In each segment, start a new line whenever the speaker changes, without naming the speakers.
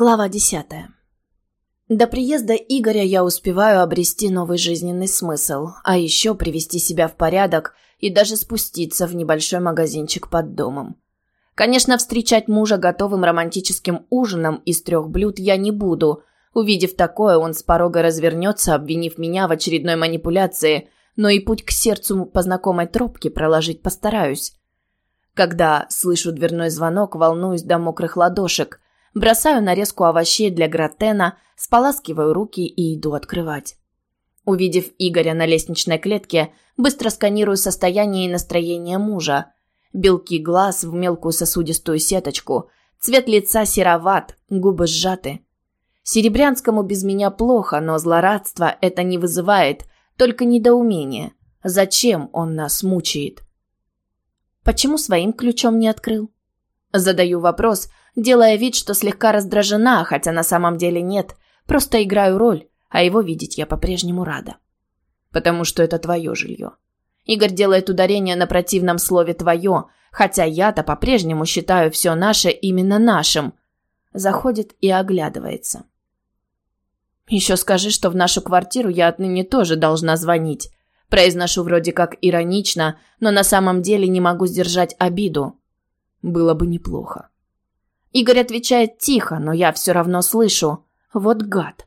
Глава десятая. До приезда Игоря я успеваю обрести новый жизненный смысл, а еще привести себя в порядок и даже спуститься в небольшой магазинчик под домом. Конечно, встречать мужа готовым романтическим ужином из трех блюд я не буду. Увидев такое, он с порога развернется, обвинив меня в очередной манипуляции, но и путь к сердцу по знакомой тропке проложить постараюсь. Когда слышу дверной звонок, волнуюсь до мокрых ладошек – бросаю нарезку овощей для гратена, споласкиваю руки и иду открывать. Увидев Игоря на лестничной клетке, быстро сканирую состояние и настроение мужа. Белки глаз в мелкую сосудистую сеточку, цвет лица сероват, губы сжаты. Серебрянскому без меня плохо, но злорадство это не вызывает, только недоумение. Зачем он нас мучает? Почему своим ключом не открыл? Задаю вопрос, делая вид, что слегка раздражена, хотя на самом деле нет. Просто играю роль, а его видеть я по-прежнему рада. Потому что это твое жилье. Игорь делает ударение на противном слове «твое», хотя я-то по-прежнему считаю все наше именно нашим. Заходит и оглядывается. Еще скажи, что в нашу квартиру я отныне тоже должна звонить. Произношу вроде как иронично, но на самом деле не могу сдержать обиду. Было бы неплохо. Игорь отвечает тихо, но я все равно слышу. Вот гад.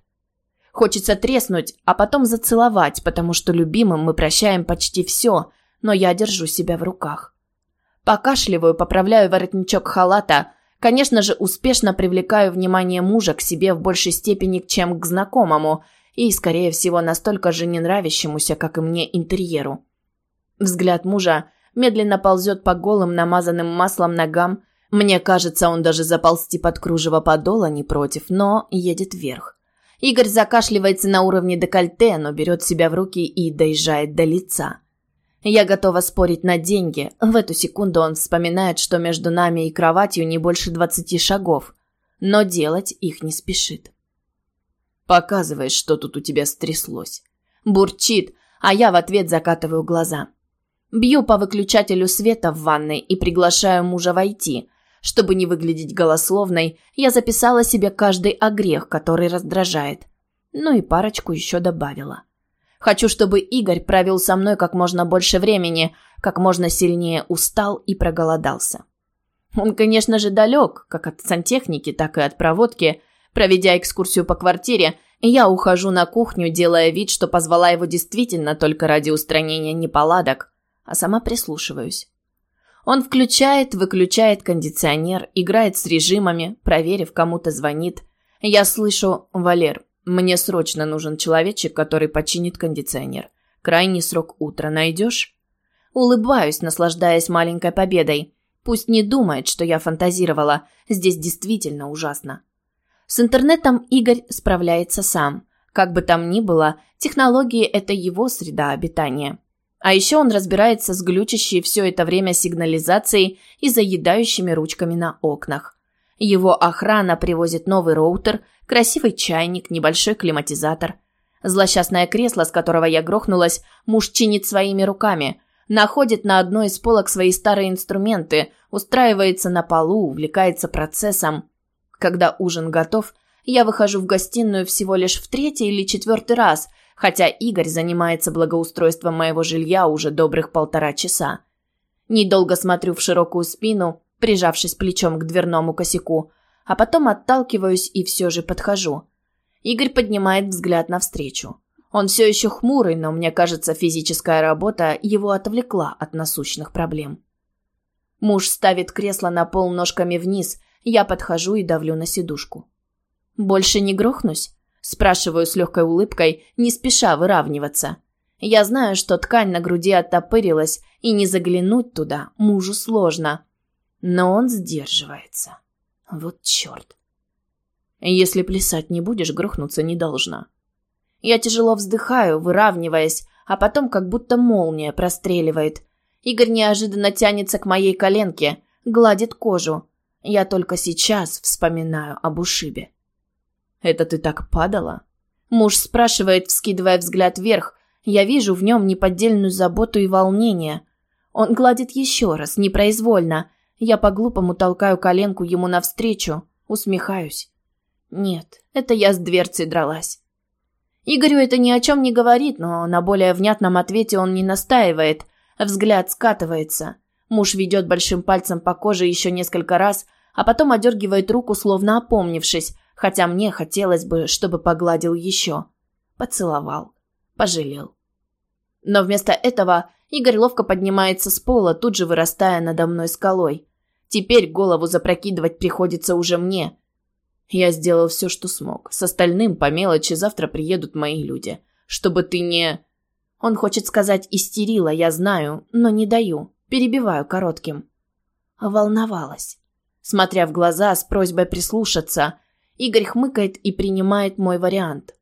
Хочется треснуть, а потом зацеловать, потому что любимым мы прощаем почти все, но я держу себя в руках. Покашливаю, поправляю воротничок халата, конечно же, успешно привлекаю внимание мужа к себе в большей степени, чем к знакомому, и, скорее всего, настолько же не нравящемуся, как и мне, интерьеру. Взгляд мужа медленно ползет по голым, намазанным маслом ногам, мне кажется, он даже заползти под кружево подола не против, но едет вверх. Игорь закашливается на уровне декольте, но берет себя в руки и доезжает до лица. Я готова спорить на деньги. В эту секунду он вспоминает, что между нами и кроватью не больше двадцати шагов. Но делать их не спешит. «Показывай, что тут у тебя стряслось». Бурчит, а я в ответ закатываю глаза. Бью по выключателю света в ванной и приглашаю мужа войти – чтобы не выглядеть голословной, я записала себе каждый огрех, который раздражает. Ну и парочку еще добавила. Хочу, чтобы Игорь провел со мной как можно больше времени, как можно сильнее устал и проголодался. Он, конечно же, далек, как от сантехники, так и от проводки. Проведя экскурсию по квартире, я ухожу на кухню, делая вид, что позвала его действительно только ради устранения неполадок, а сама прислушиваюсь. Он включает, выключает кондиционер, играет с режимами, проверив, кому-то звонит. Я слышу «Валер, мне срочно нужен человечек, который починит кондиционер. Крайний срок утра найдешь?» Улыбаюсь, наслаждаясь маленькой победой. Пусть не думает, что я фантазировала. Здесь действительно ужасно. С интернетом Игорь справляется сам. Как бы там ни было, технологии – это его среда обитания. А еще он разбирается с глючащей все это время сигнализацией и заедающими ручками на окнах. Его охрана привозит новый роутер, красивый чайник, небольшой климатизатор. Злосчастное кресло, с которого я грохнулась, муж чинит своими руками. Находит на одной из полок свои старые инструменты, устраивается на полу, увлекается процессом. Когда ужин готов, я выхожу в гостиную всего лишь в третий или четвертый раз – хотя Игорь занимается благоустройством моего жилья уже добрых полтора часа. Недолго смотрю в широкую спину, прижавшись плечом к дверному косяку, а потом отталкиваюсь и все же подхожу. Игорь поднимает взгляд навстречу. Он все еще хмурый, но мне кажется, физическая работа его отвлекла от насущных проблем. Муж ставит кресло на пол ножками вниз, я подхожу и давлю на сидушку. «Больше не грохнусь?» Спрашиваю с легкой улыбкой, не спеша выравниваться. Я знаю, что ткань на груди оттопырилась, и не заглянуть туда мужу сложно. Но он сдерживается. Вот черт. Если плясать не будешь, грохнуться не должна. Я тяжело вздыхаю, выравниваясь, а потом как будто молния простреливает. Игорь неожиданно тянется к моей коленке, гладит кожу. Я только сейчас вспоминаю об ушибе. «Это ты так падала?» Муж спрашивает, вскидывая взгляд вверх. Я вижу в нем неподдельную заботу и волнение. Он гладит еще раз, непроизвольно. Я по-глупому толкаю коленку ему навстречу, усмехаюсь. Нет, это я с дверцей дралась. Игорю это ни о чем не говорит, но на более внятном ответе он не настаивает. Взгляд скатывается. Муж ведет большим пальцем по коже еще несколько раз, а потом одергивает руку, словно опомнившись, хотя мне хотелось бы, чтобы погладил еще. Поцеловал. Пожалел. Но вместо этого Игорь ловко поднимается с пола, тут же вырастая надо мной скалой. Теперь голову запрокидывать приходится уже мне. Я сделал все, что смог. С остальным по мелочи завтра приедут мои люди. Чтобы ты не... Он хочет сказать «истерила», я знаю, но не даю. Перебиваю коротким. Волновалась. Смотря в глаза с просьбой прислушаться, Игорь хмыкает и принимает мой вариант.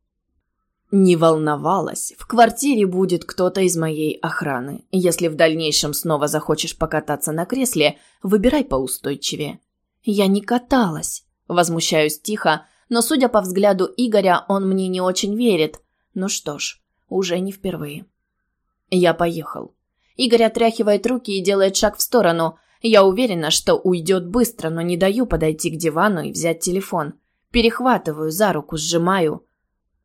Не волновалась. В квартире будет кто-то из моей охраны. Если в дальнейшем снова захочешь покататься на кресле, выбирай поустойчивее. Я не каталась. Возмущаюсь тихо, но, судя по взгляду Игоря, он мне не очень верит. Ну что ж, уже не впервые. Я поехал. Игорь отряхивает руки и делает шаг в сторону. Я уверена, что уйдет быстро, но не даю подойти к дивану и взять телефон. Перехватываю за руку, сжимаю.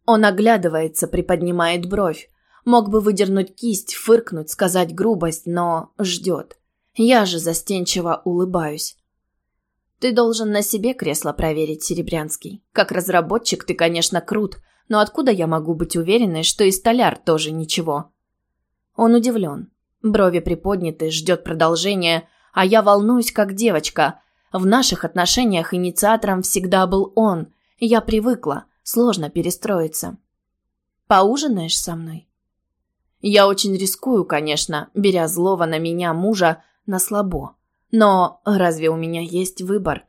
Он оглядывается, приподнимает бровь. Мог бы выдернуть кисть, фыркнуть, сказать грубость, но ждет. Я же застенчиво улыбаюсь. Ты должен на себе кресло проверить, Серебрянский. Как разработчик ты, конечно, крут, но откуда я могу быть уверенной, что и столяр тоже ничего? Он удивлен. Брови приподняты, ждет продолжения, а я волнуюсь, как девочка. В наших отношениях инициатором всегда был он. Я привыкла, сложно перестроиться. Поужинаешь со мной? Я очень рискую, конечно, беря злого на меня мужа на слабо. Но разве у меня есть выбор?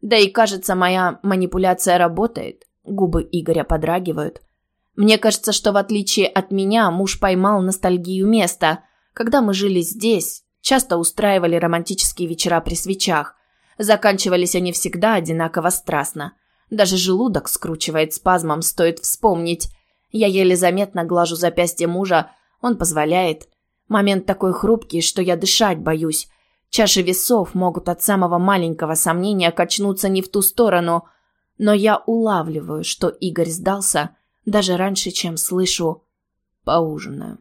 Да и кажется, моя манипуляция работает. Губы Игоря подрагивают. Мне кажется, что в отличие от меня, муж поймал ностальгию места. Когда мы жили здесь, часто устраивали романтические вечера при свечах. Заканчивались они всегда одинаково страстно. Даже желудок скручивает спазмом, стоит вспомнить. Я еле заметно глажу запястье мужа, он позволяет. Момент такой хрупкий, что я дышать боюсь. Чаши весов могут от самого маленького сомнения качнуться не в ту сторону, но я улавливаю, что Игорь сдался даже раньше, чем слышу «поужинаю».